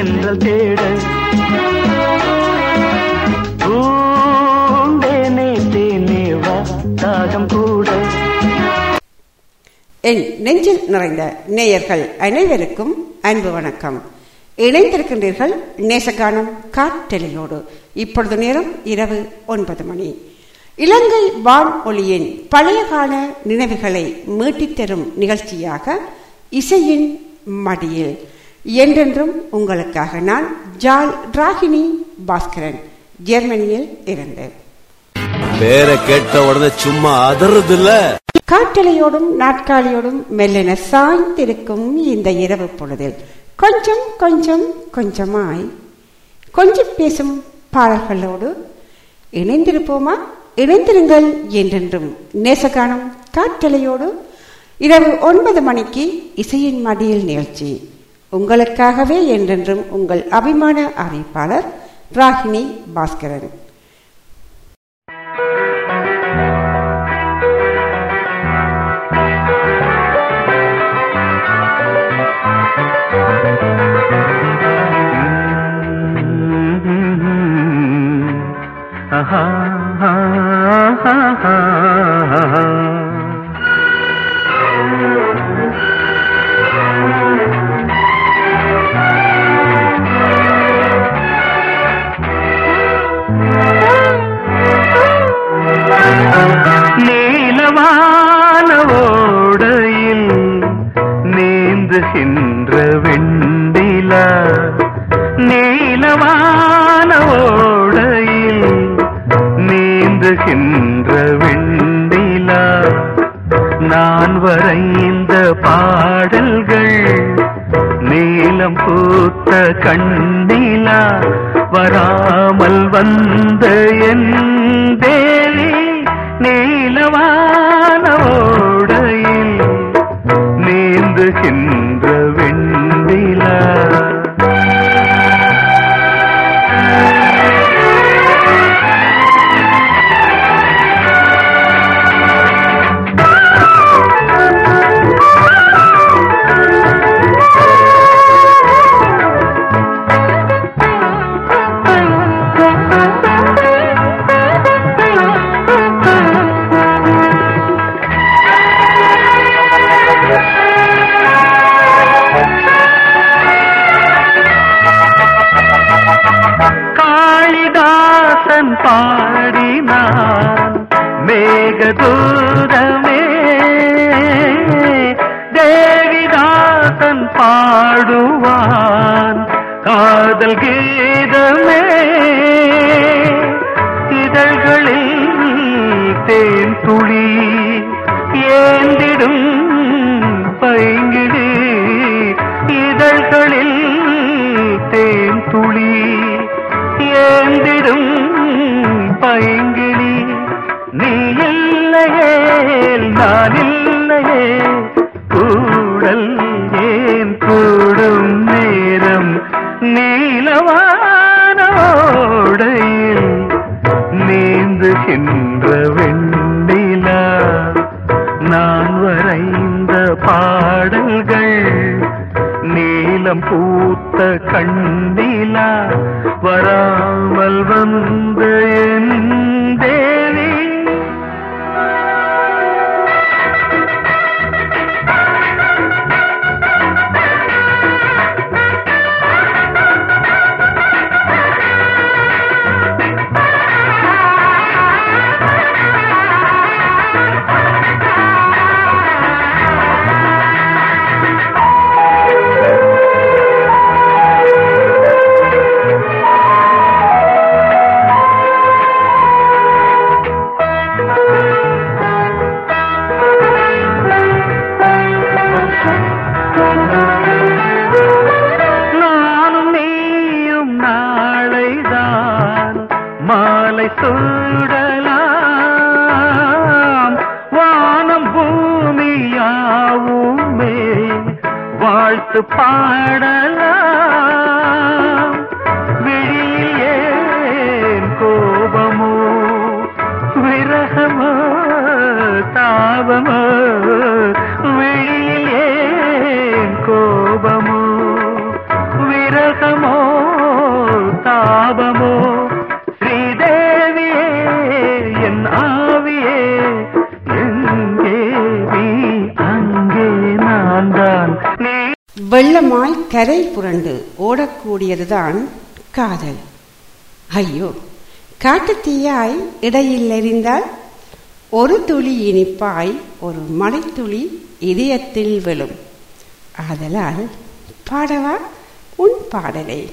தென்றல் தேட. பூண்டேனே தேனே வா தாகம் கூட. என் நெஞ்சில் நிறைந்த நேயர்கள் அனைவருக்கும் அன்பு வணக்கம். இணைந்திருக்கின்றீர்கள் நேசகானம் காற்றெளியோடு இப்பொழுது நேரம் இரவு ஒன்பது மணி. இலங்கை வான் பழைய கால நினைவுகளை மீட்டித்தரும் நிகழ்ச்சியாக இசையின் மடியில் என்றென்றும் உங்களுக்காக நான் ஜால் ராகினி பாஸ்கரன் ஜெர்மனியில் இருந்து. பேரை கேட்ட உடனே சும்மா அதறது இல்ல காட்டலையோடும் நாட்காலியோடும் மெல்லென சாய்ந்திருக்கும் இந்த இரவு பொழுதில் கொஞ்சம் கொஞ்சம் கொஞ்சமாய். கொஞ்சம் பேசும் பாடல்களோடு இணைந்திருப்போமா? இணைந்திருங்கள் என்றென்றும் நேசகானம் காட்டலையோடு இரவு ஒன்பது மணிக்கு இசையின் மடியில் நிகழ்ச்சி. உங்களுக்காகவே என்றென்றும் உங்கள் அபிமான அறிவிப்பாளர் ராகினி பாஸ்கரன். நீலவான நீந்துகின்ற வெண்டிலா நீலவான ஓடையில் நீந்துகின்ற வெண்டிலா நான் வரைந்த பாடல்கள் நீலம் பூத்த கண்ணிலா வராமல் வந்த என் தேவி நீலவான ஓடையில் நீந்துகின்ற கூடியதுதான் காதல். ஐயோ காட்டுத்தீயாய் இடையில் எறிந்தால் ஒரு துளி இனிப்பாய் ஒரு மலைத்துளி இதயத்தில் விழும். ஆதலால் பாடவா? உன் பாடலை.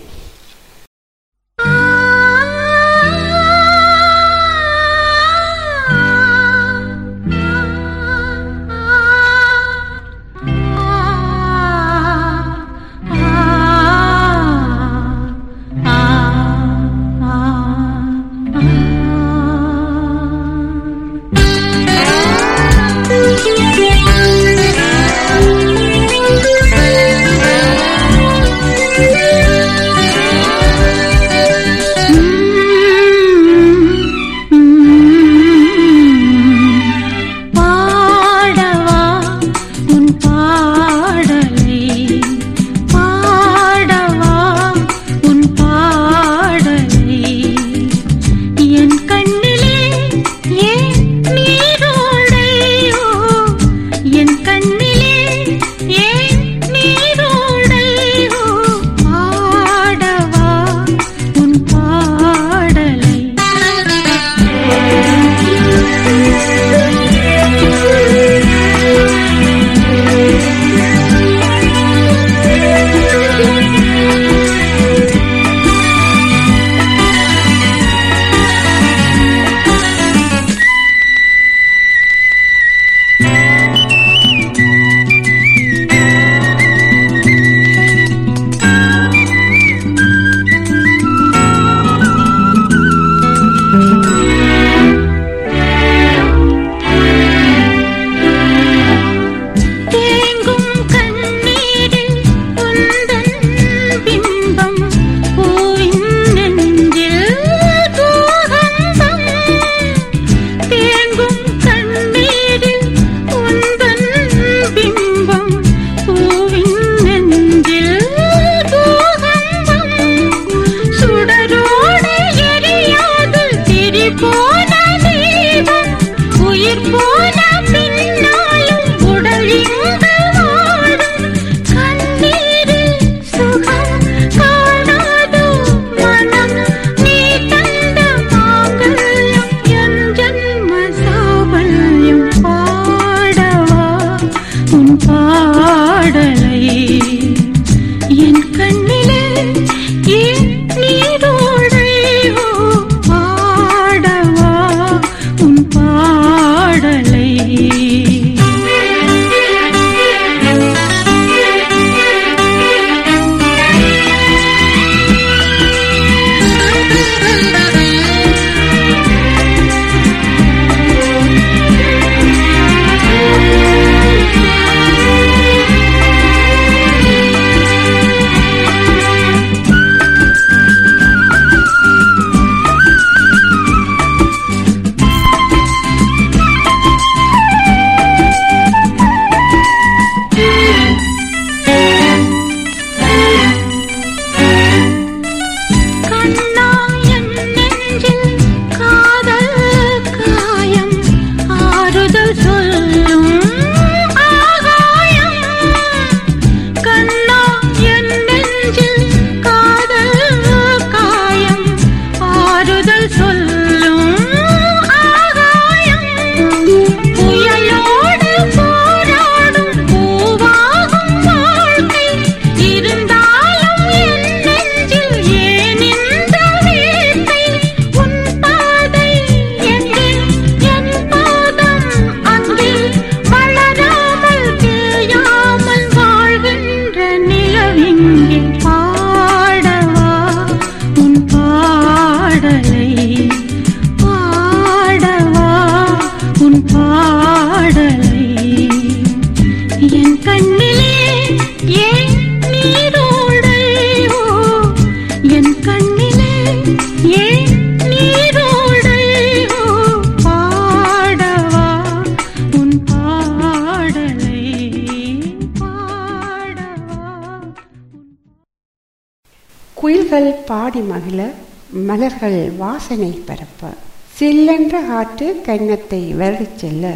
மகிழ மலர்கள் வாசனை பரப்ப. சில்லென்ற காற்று கன்னத்தை வருடிச் செல்ல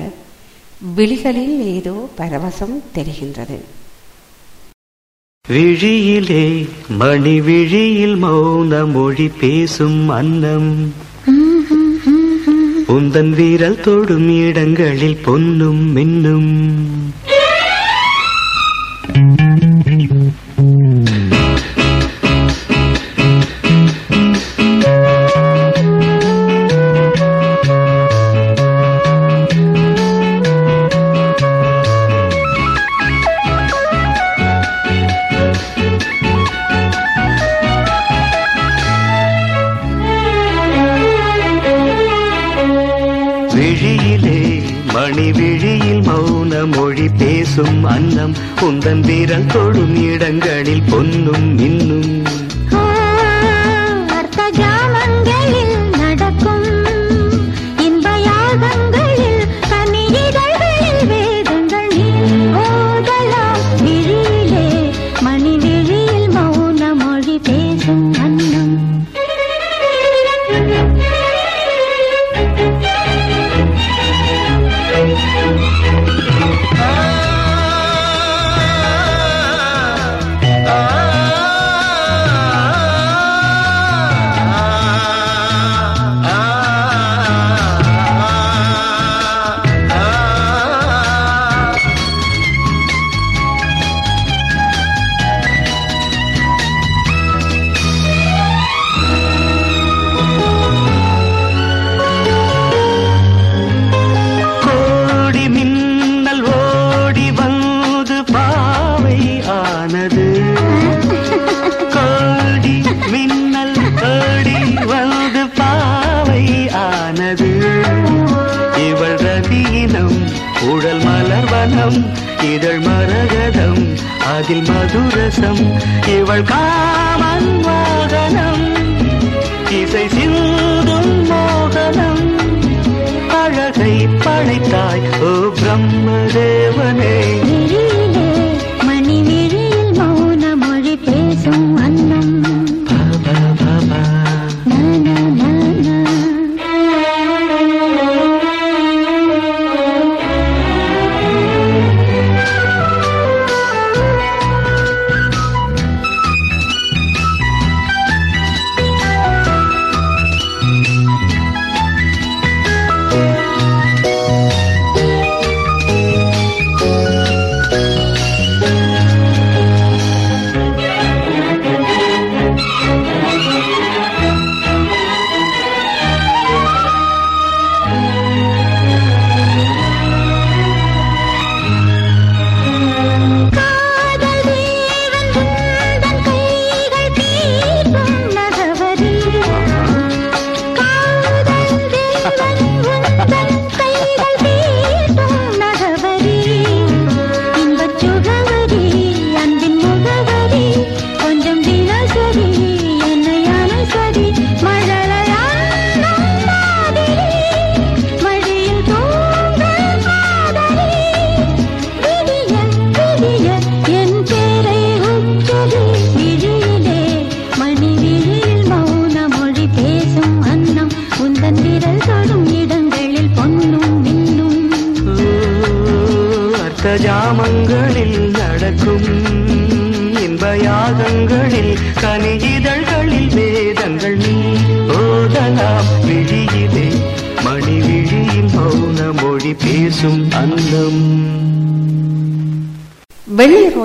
விழிகளில் ஏதோ பரவசம் தெரிகின்றது. விழியிலே மணி விழியில் மௌன மொழி பேசும் அன்னம். உந்தன் வீரல் தொடும் இடங்களில் பொன்னும் மின்னும். மணி விழியில் மௌன மொழி பேசும் அன்னம் உந்தன் வீரல் தொடும் இடங்களில் பொன்னும் இன்னும்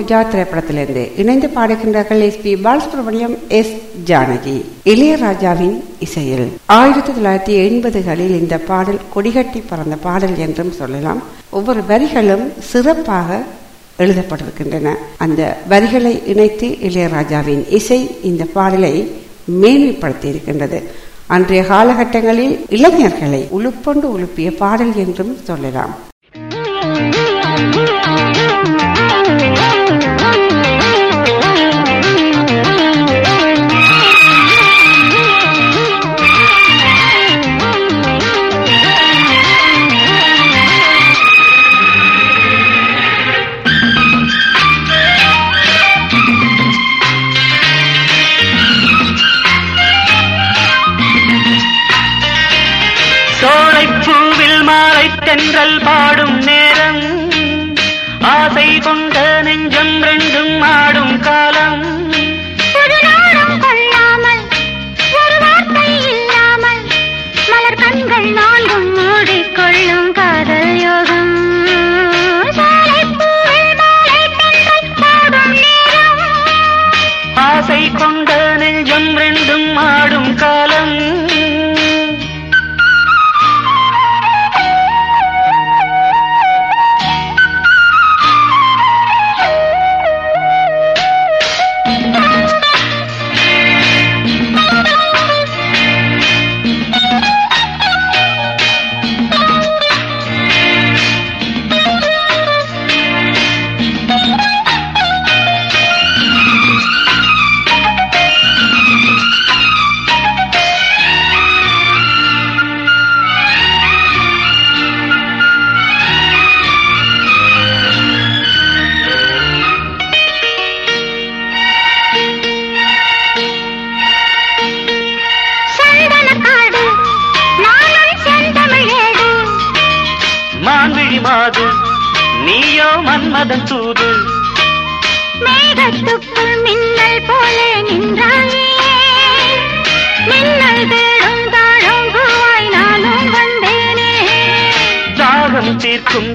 பூஜா திரைப்படத்திலிருந்து இணைந்து பாடுகின்றார்கள் S P Balasubrahmanyam S Janaki. இளையராஜாவின் இசையில். ஆயிரத்தி தொள்ளாயிரத்தி எண்பதுகளில் இந்த பாடல் கொடிகட்டி பறந்த பாடல் என்றும் சொல்லலாம். ஒவ்வொரு வரிகளும் சிறப்பாக எழுதப்பட்டிருக்கின்றன. அந்த வரிகளை இணைத்து இளையராஜாவின் இசை இந்த பாடலை மேன்மைப்படுத்தி இருக்கின்றது அன்றைய காலகட்டங்களில் இளைஞர்களை உழுப்பொண்டு உழுப்பிய பாடல் என்றும் சொல்லலாம். Thank you.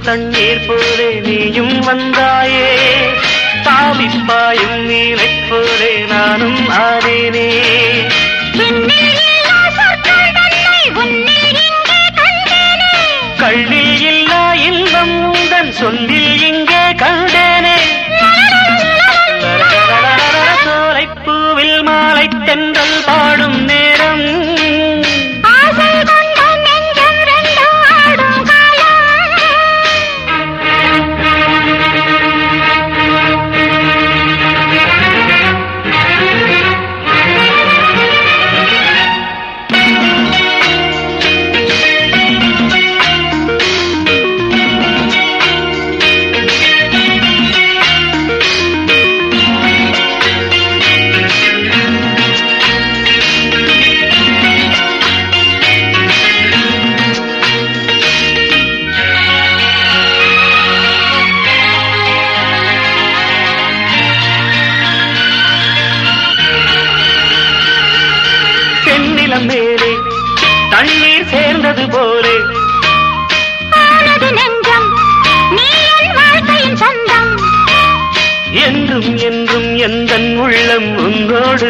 தண்ணீர் போலே நீயும் வந்தாயே. தாவிப்பாயும் நீலை போலே நானும் ஆனேனே. உள்ளம் உன்னோடு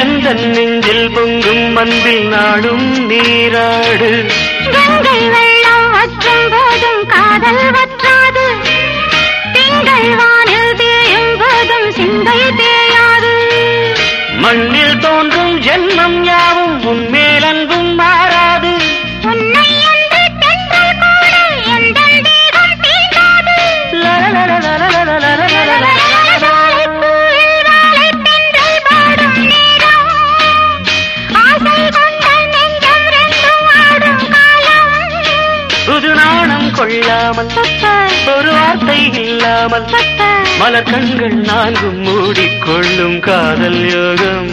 எந்த நெஞ்சில் பொங்கும் மந்தில் நாடும் நீராடு. கங்கை வெள்ளம் போதும் காதல் வற்றாது. திங்கள் வானில் தேயும் போதும் சிந்தை தேயாது. மண்ணில் தோன்றும் ஜென்மம் இல்லாமல் மலர் கண்கள் நான்கும் மூடிக்கொள்ளும் காதல் யோகம்.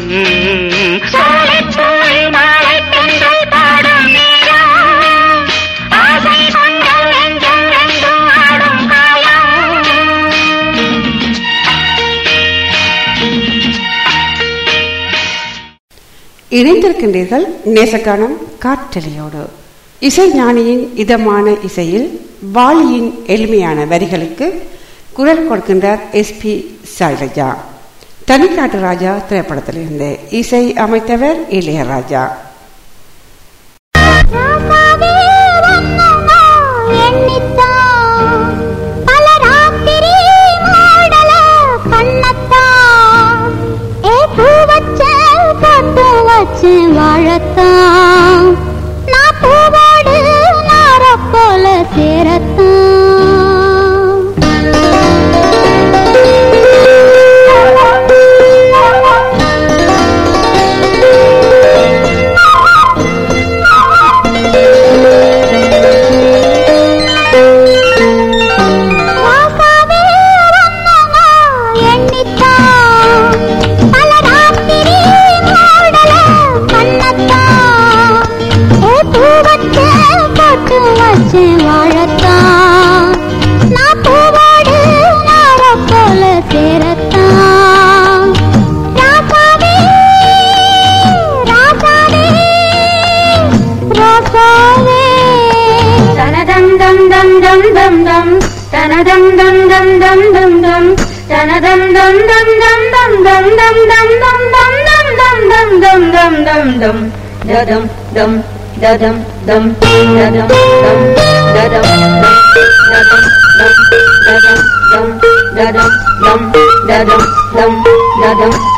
இணைந்திருக்கின்றீர்கள் நேசக்கானம் காற்றலையோடு. இசை ஞானியின் இதமான இசையில் வாலியின் எளிமையான வரிகளுக்கு குரல் கொடுக்கின்றார் எஸ்பி சைலஜா. தனிக்காட்டு ராஜா திரைப்படத்திலிருந்து இசை அமைத்தவர் இளையராஜா. வாழத்தான். நான் பூவோடு நார போல சேரத்தான். ं डं दं डरं दं नदं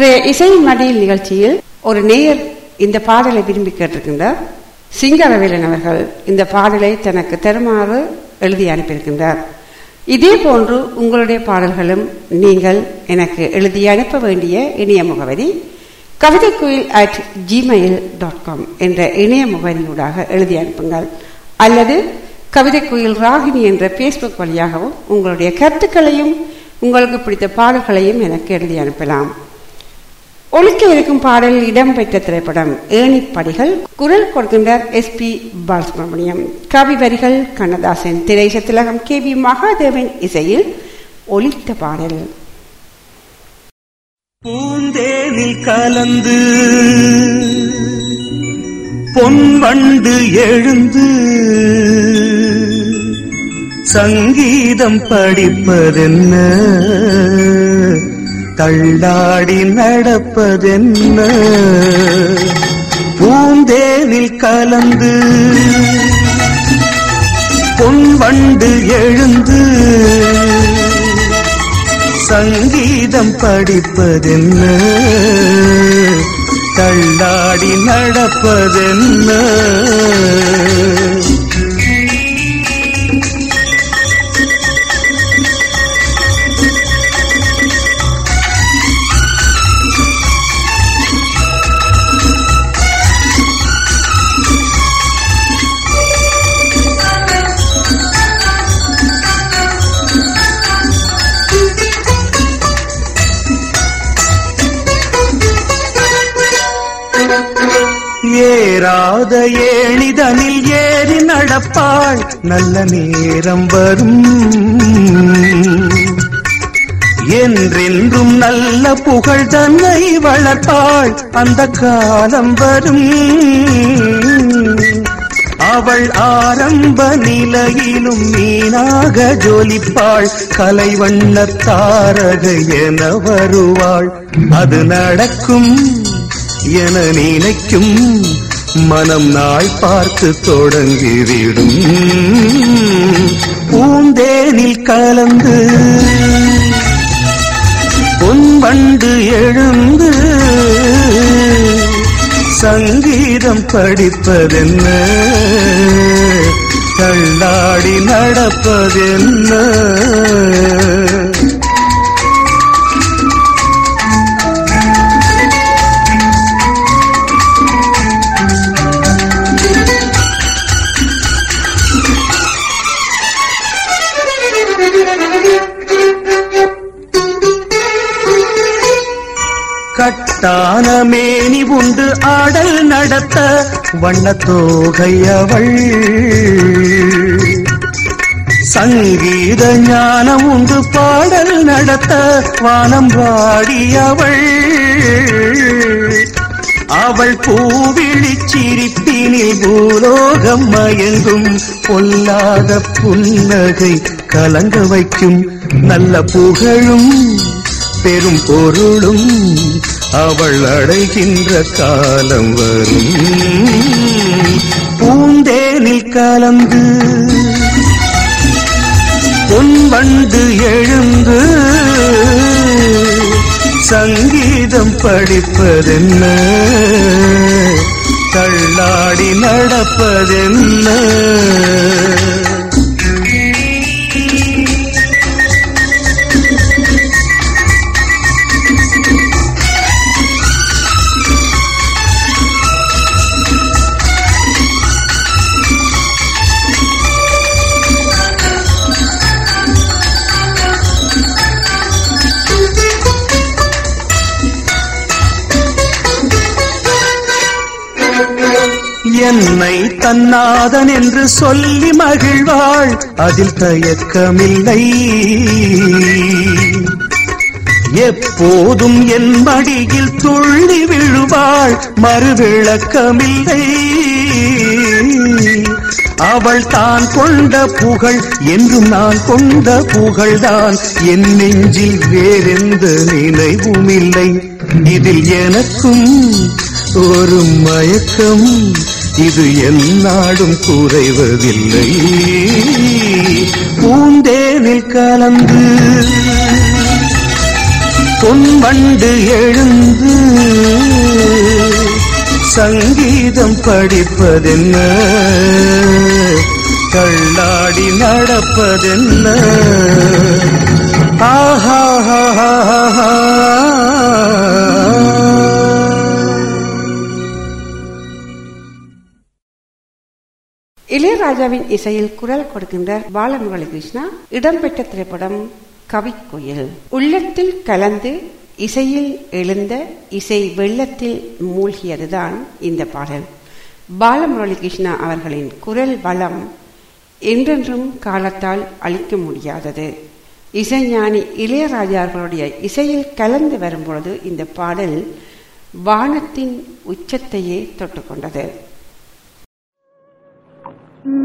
இன்றைய இசை மடியில் நிகழ்ச்சியில் ஒரு நேயர் இந்த பாடலை விரும்பி கேட்டிருக்கின்றார். சிங்கரவேலன் அவர்கள் இந்த பாடலை தனக்கு தருமாறு எழுதி அனுப்பியிருக்கின்றார். இதே போன்று உங்களுடைய பாடல்களும் நீங்கள் எனக்கு எழுதி அனுப்ப வேண்டிய இணைய முகவரி கவிதைக்குயில் அட் ஜிமெயில் டாட் காம் என்ற இணைய முகவரியூடாக எழுதி அனுப்புங்கள். அல்லது கவிதைக்குயில் ராகினி என்ற பேஸ்புக் வழியாகவும் உங்களுடைய கருத்துக்களையும் உங்களுக்கு பிடித்த பாடல்களையும் எனக்கு எழுதி அனுப்பலாம். ஒழிக்க இருக்கும் பாடல் இடம்பெற்ற திரைப்படம் ஏணிப்படிகள் குரல் கொடுக்கின்றார் எஸ் பி பாலசுப்ரமணியம். கவி வரிகள் கண்ணதாசன் திரைச திலகம் கே வி மகாதேவன் இசையில் ஒழித்த பாடல். பூந்தேனில் கலந்து பொன்வண்டு எழுந்து சங்கீதம் படிப்பதென்ன? தள்ளாடி நடப்பதென்ன? பூந்தேனில் கலந்து பொன் வண்டு எழுந்து சங்கீதம் படிப்பதென்ன? தள்ளாடி நடப்பதென்ன? நடப்பாள் நல்ல நேரம் வரும். என்றென்றும் நல்ல புகழ் தன்னை வளர்ப்பாள். அந்த காலம் வரும். அவள் ஆரம்ப நிலையிலும் மீனாக ஜொலிப்பாள். கலைவண்ண தாரக என வருவாள். அது நடக்கும் என நினைக்கும் மனம் நாய் பார்த்து தொடங்கிவிடும். பூந்தேனில் கலந்து பொன்வண்டு எழுந்து சங்கீதம் படிப்பதென்ன? தள்ளாடி நடப்பதென்ன? கட்டான மேனி உண்டு ஆடல் நடத்த வண்ணத்தோகையவள். சங்கீத ஞானம் உண்டு பாடல் நடத்த வானம் வாடியவள். அவள் பூவிழி சிரிப்பினில் பூலோகம் மயங்கும் பொல்லாத புன்னகை கலங்க வைக்கும் நல்ல புகழும் பெரும் பொருளும் அவள் அடைகின்ற காலம் வரும். பூந்தேனில் கலந்து பொன் பொன்வண்டு எழுந்து சங்கீதம் படிப்பதென்ன? தள்ளாடி நடப்பதென்ன? தன்னாதன் என்று சொல்லி மகிழ்வாள். அதில் தயக்கமில்லை. எப்போதும் என் மடியில் துள்ளி விழுவாள். மறுவிளக்கமில்லை. அவள் தான் கொண்ட புகழ் என்றும் நான் கொண்ட புகழ்தான். என் நெஞ்சில் வேறெந்த நினைவும் இல்லை இதில் எனக்கும் ஒரு மயக்கம். இது எந்நாடும் குறைவதில்லை. பூந்தேனில் கலந்து பொன்வண்டு எழுந்து சங்கீதம் படிப்பதென்ன? கள்ளாடி நடப்பதென்ன? இளையராஜாவின் இசையில் குரல் கொடுக்கின்றார் பாலமுரளி கிருஷ்ணா இடம்பெற்ற திரைப்படம் கவிக்குயில். உள்ளத்தில் கலந்து இசையில் எழுந்த இசை வெள்ளத்தில் மூழ்கியதுதான் இந்த பாடல். பாலமுரளி கிருஷ்ணா அவர்களின் குரல் வளம் என்றென்றும் காலத்தால் அழிக்க முடியாதது. இசைஞானி இளையராஜார்களுடைய இசையில் கலந்து வரும்பொழுது இந்த பாடல் வானத்தின் உச்சத்தையே தொட்டுக்கொண்டது. சின்ன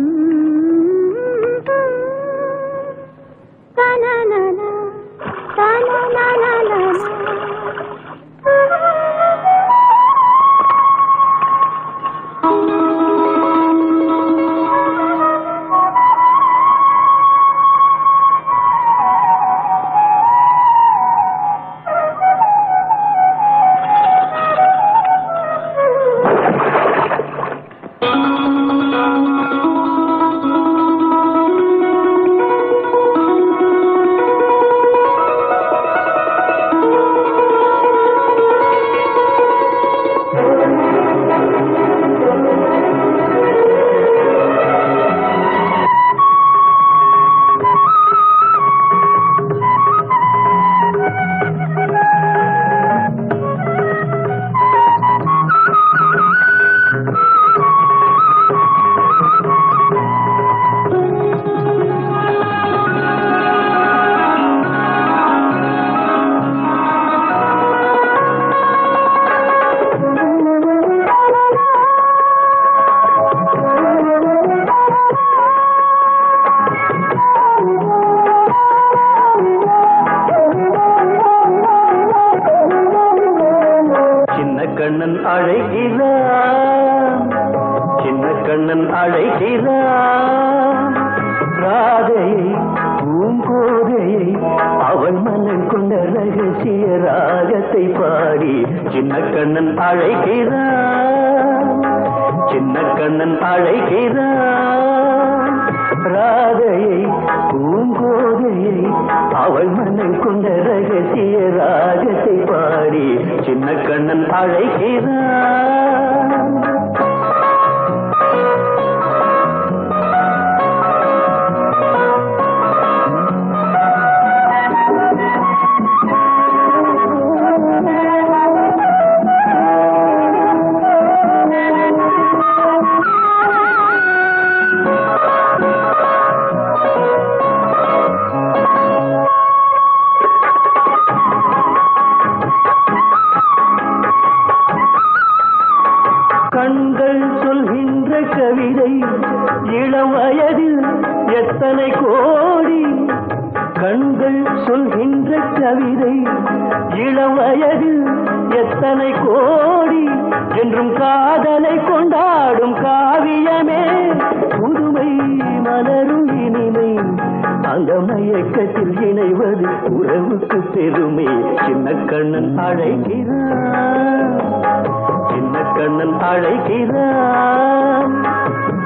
கண்ணன் அழைக்கிறான்.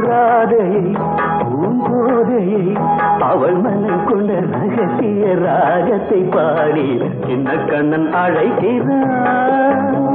ராதையை பூங்கோதையை அவள் மனம் கொண்ட ரகசிய ராகத்தை பாடி சின்ன கண்ணன் அழைக்கிறான்.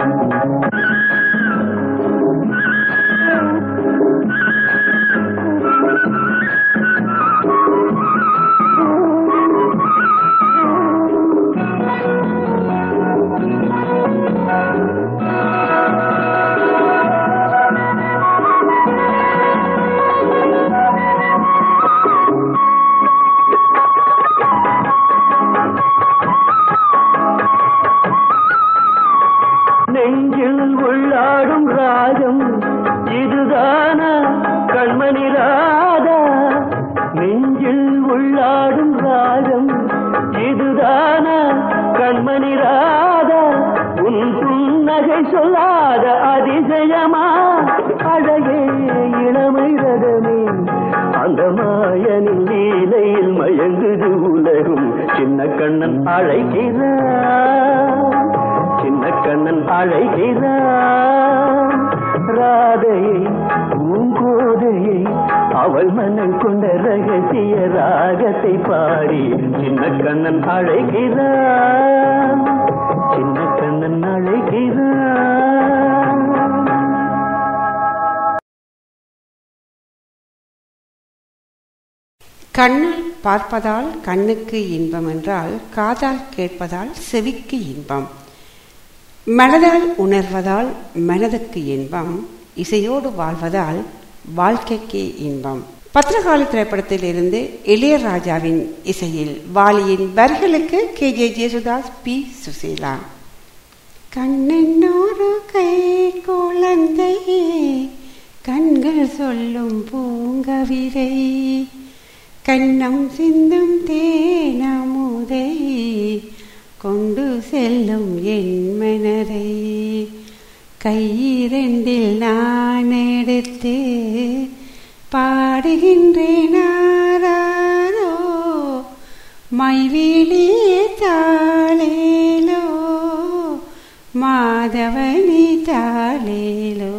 கண்மணி ராதா உன் புன்னகை சொல்லாத அதிசயமா? அழகே இளமை ரதமே அந்த மாயனின் லீலையில் மயங்குது உலகும். சின்ன கண்ணன் அழைக்கிறான் சின்ன கண்ணன் அழைக்கிறான். ராதையை பூங்கோதையை அவள் மனம் கொண்ட ரகசிய ராகத்தை பாடி சின்ன கண்ணன் அழைகிறான் கண்ணால் பார்ப்பதால் கண்ணுக்கு இன்பம் என்றால் காதால் கேட்பதால் செவிக்கு இன்பம். மனதால் உணர்வதால் மனதுக்கு இன்பம். இசையோடு வாழ்வதால் வாழ்க்கைக்கு இன்பம். பத்திரகாளி திரைப்படத்தில் இருந்து இளையராஜாவின் இசையில் வாலியின் வரிகளுக்கு K. J. Yesudas P. Susheela. கண்ணென்னொரு கை குழந்தை கண்கள் சொல்லும் பூங்கவிதை. கண்ணம் சிந்தும் தேனமுதை கொண்டு செல்லும் என் மனதை. கையிரண்டில் நான் எடுத்து பாடுகின்றேனாரோ ஆராரோ மைவிலியே தாளேலோ మాధవని తాళీలో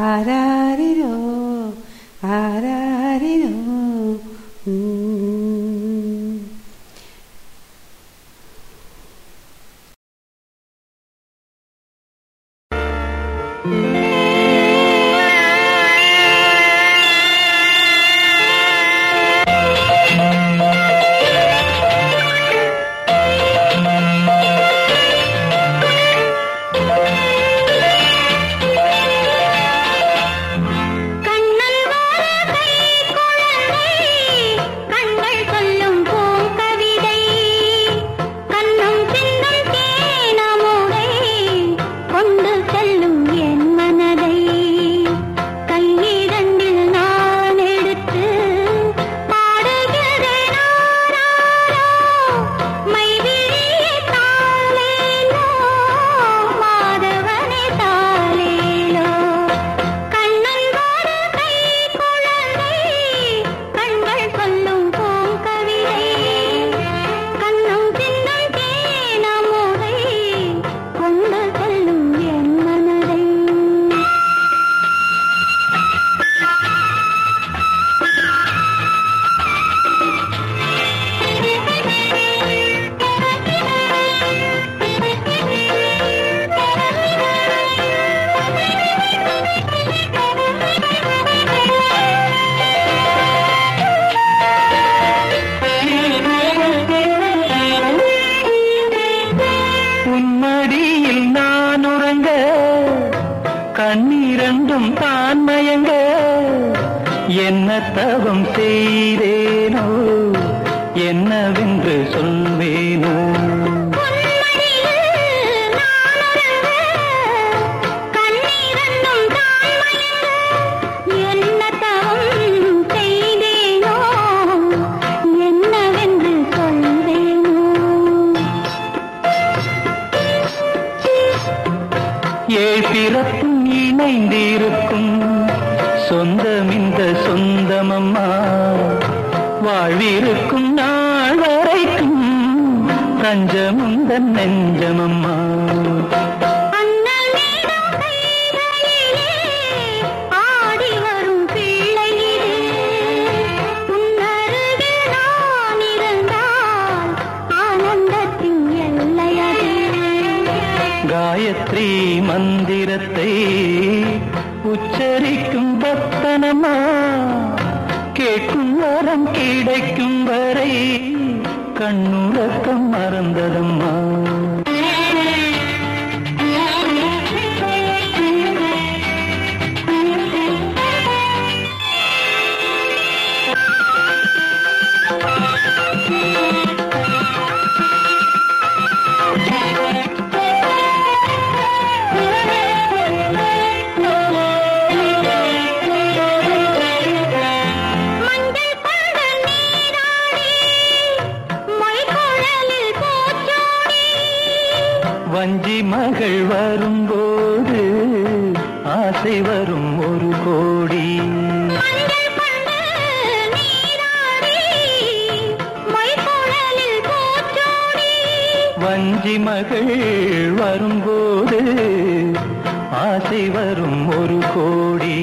ఆరారిరో ఆరా கண்ணுறக்கம் மறந்ததம்மா. மகள் வரும்போது ஆசை வரும் ஒரு கோடி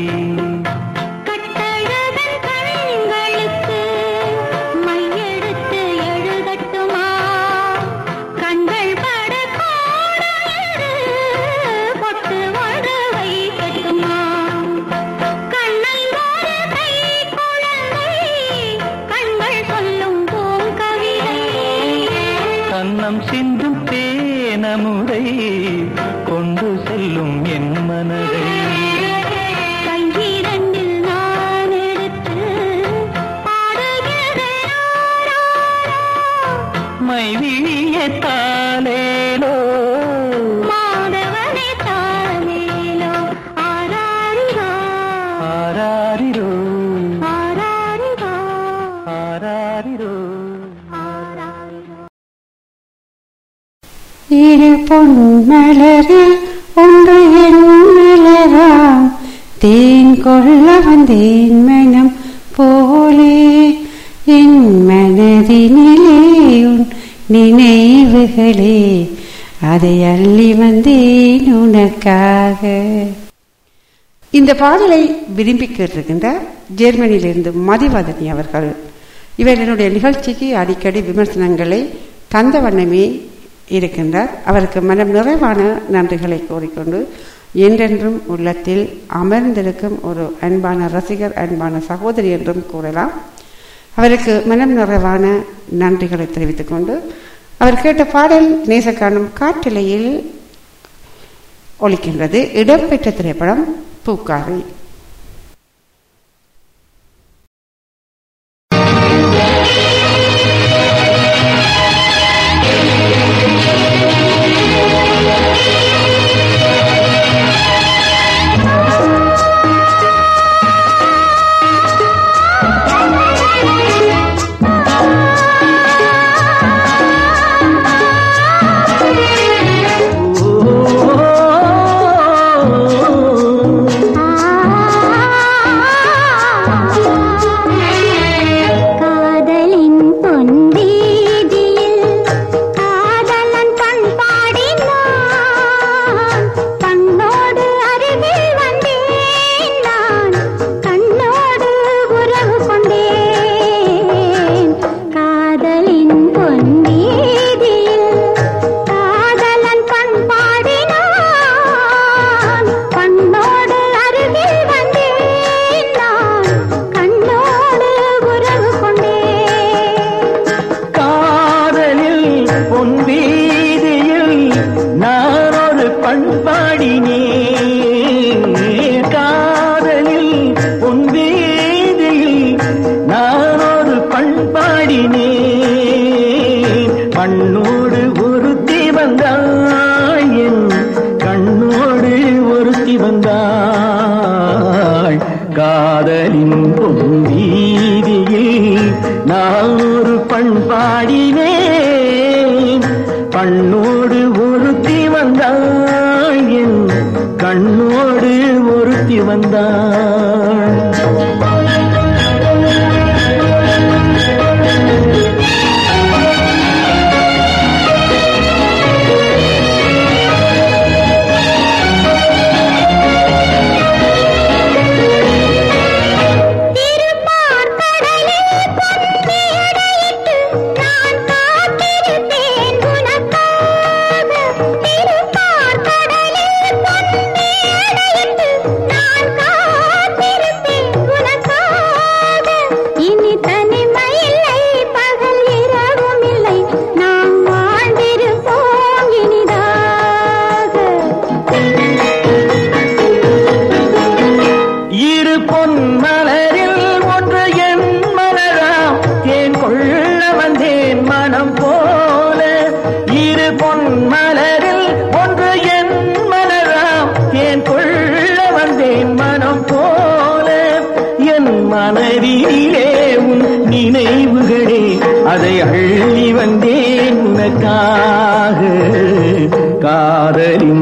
மலர ஒன்று என் மலராம் தேன் கொள்ள வந்தேன் மனம் போலே. என் மனதினிலே உன் நினைவுகளே அதை அள்ளி வந்தேன் உனக்காக. இந்த பாடலை விரும்பி கேட்டிருக்கின்ற ஜெர்மனியிலிருந்து மதிவதனி அவர்கள். இவர் என்னுடைய நிகழ்ச்சிக்கு அடிக்கடி விமர்சனங்களை தந்த வண்ணமே இருக்கின்றார். அவருக்கு மனம் நிறைவான நன்றிகளை கூறிக்கொண்டு என்றென்றும் உள்ளத்தில் அமர்ந்திருக்கும் ஒரு அன்பான ரசிகர் அன்பான சகோதரி என்றும் கூறலாம். அவருக்கு மனம் நிறைவான நன்றிகளை தெரிவித்துக் கொண்டு அவர் கேட்ட பாடல் நேசக்காணும் காட்டிலையில் ஒழிக்கின்றது இடம்பெற்ற திரைப்படம் பூக்காரி. மனதிலே உன் நினைவுகளே அதை அள்ளி வந்தேன் உனக்காக. காதலி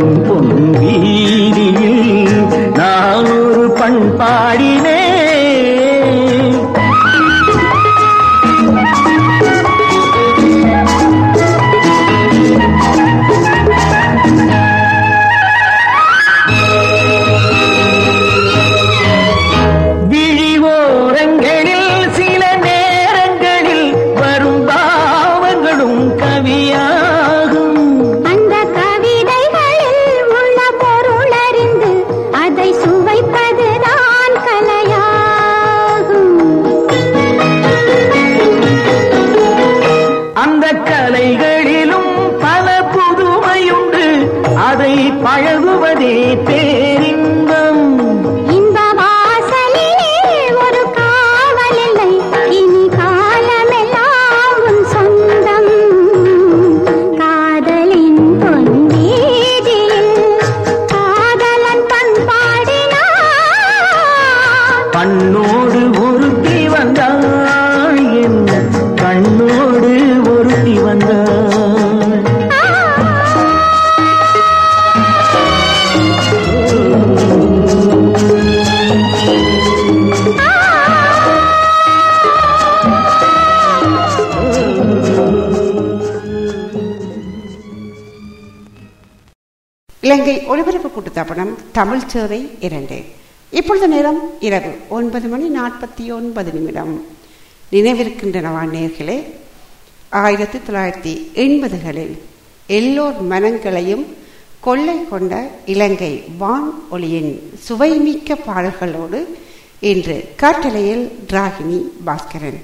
தபணம் தமிழ் சேவை இரண்டு. இப்பொழுது நேரம் இரவு ஒன்பது மணி நாற்பத்தி ஒன்பது நிமிடம். நினைவிருக்கின்றனவா நேர்களே ஆயிரத்தி தொள்ளாயிரத்தி எண்பதுகளில் எல்லோர் மனங்களையும் கொள்ளை கொண்ட இலங்கை வான் ஒளியின் சுவைமிக்க பாடல்களோடு இன்று காட்டலையில் ராகினி பாஸ்கரன்.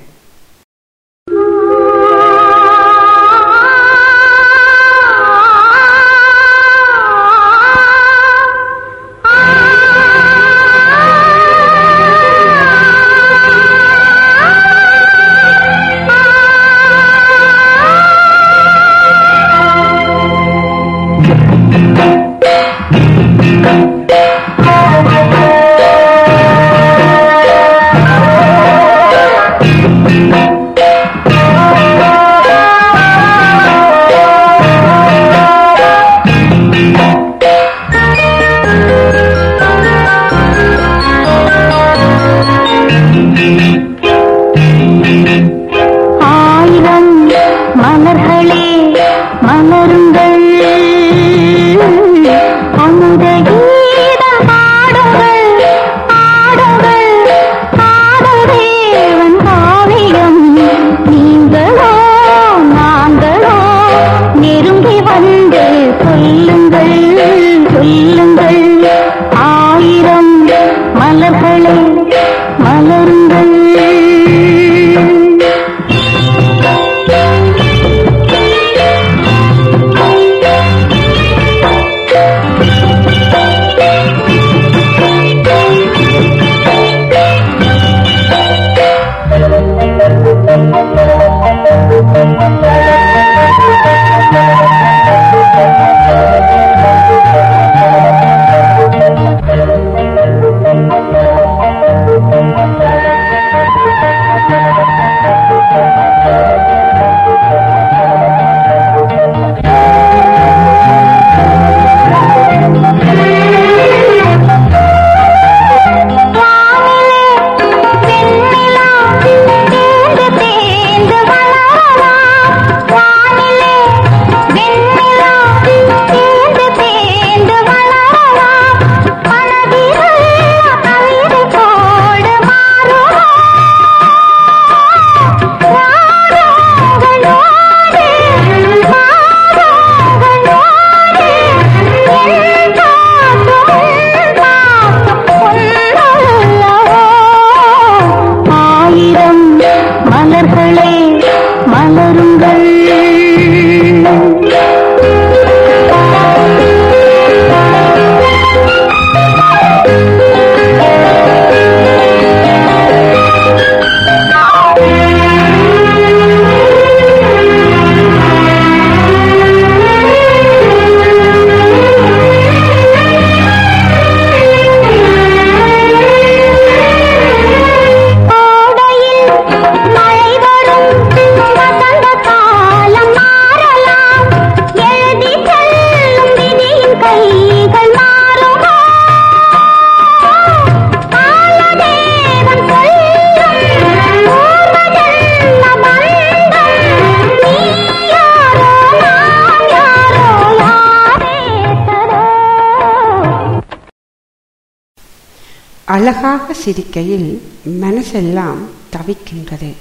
அழகாக சிரிக்கையில் மனசெல்லாம் தவிக்கின்றது.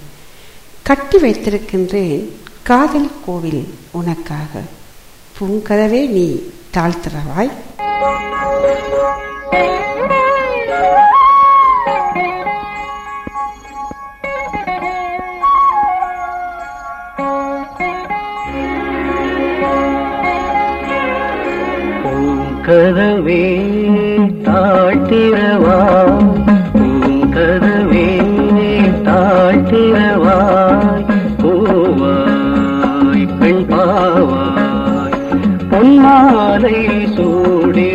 கட்டி வைத்திருக்கின்றேன் காதல் கோவில் உனக்காக. பூங்கதவே நீ தாழ்த்திறவாய். கதவே தாழ்த்திரவா கதவே தாழ்த்திரவாய் பூவாய் பெண் பாவாய் பொன்மாலை சூடி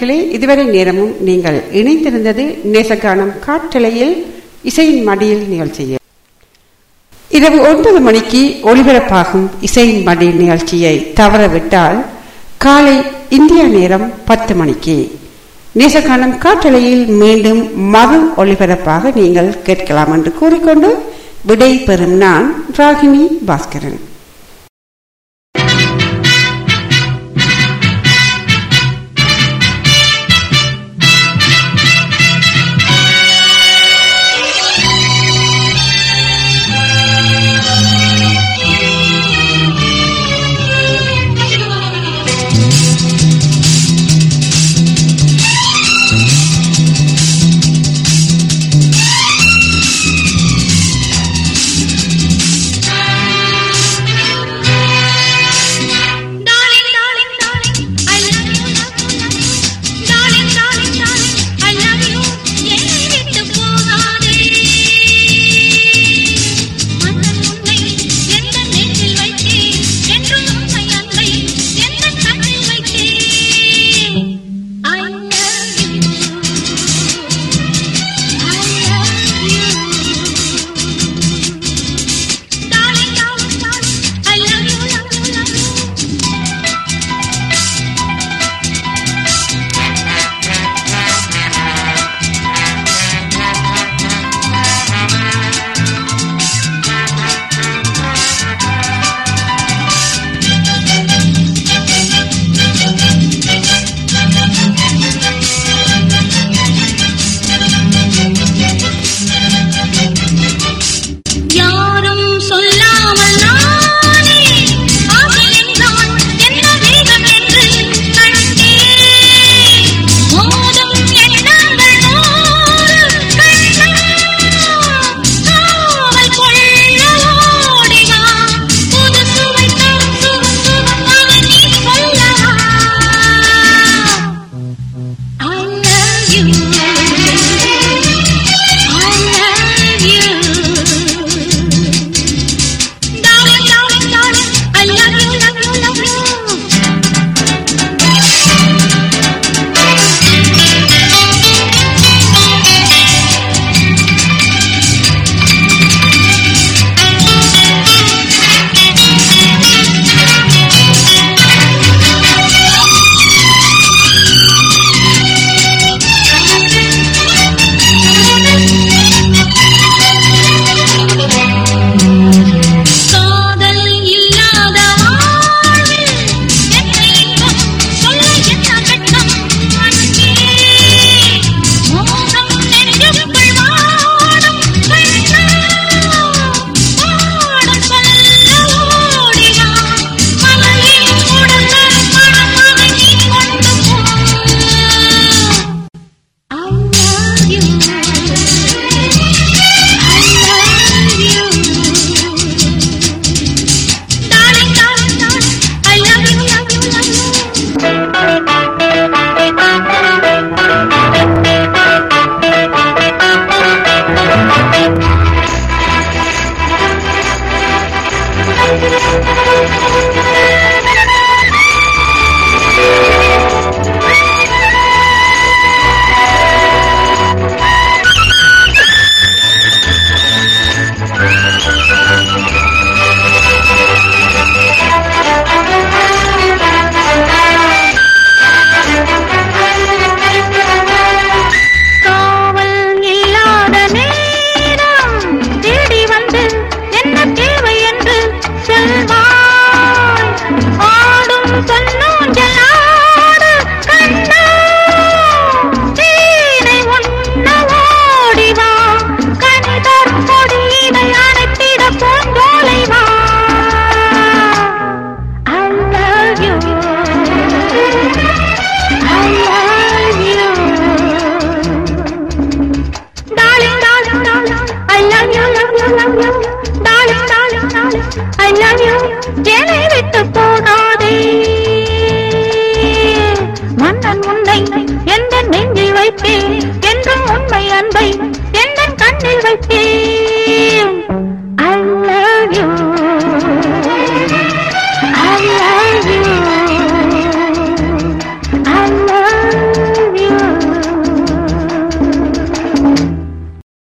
நேர்களே இதுவரை நேரமும் நீங்கள் இணைந்திருந்தது நேசகானம் காற்றலையில் இசையின் மடியில் நிகழ்ச்சியில் இரவு ஒன்பது மணிக்கு ஒளிபரப்பாகும் இசையின் மடியில் நிகழ்ச்சியை தவறவிட்டால் காலை இந்தியா நேரம் பத்து மணிக்கு. நேசகானம் காற்றலையில் மீண்டும் மறு ஒளிபரப்பாக நீங்கள் கேட்கலாம் என்று கூறிக்கொண்டு விடை பெறும் நான் ராகினி பாஸ்கரன்.